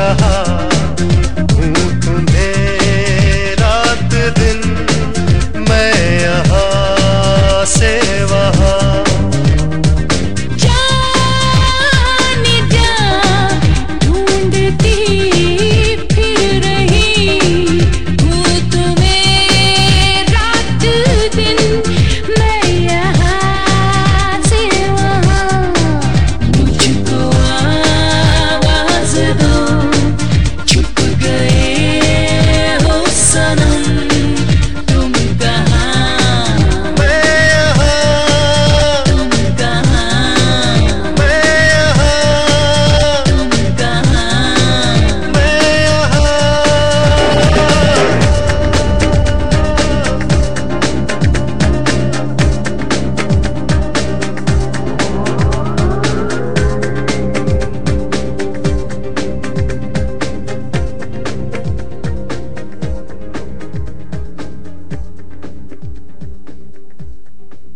रहा। रात दिन मैं यहाँ से वहाँ।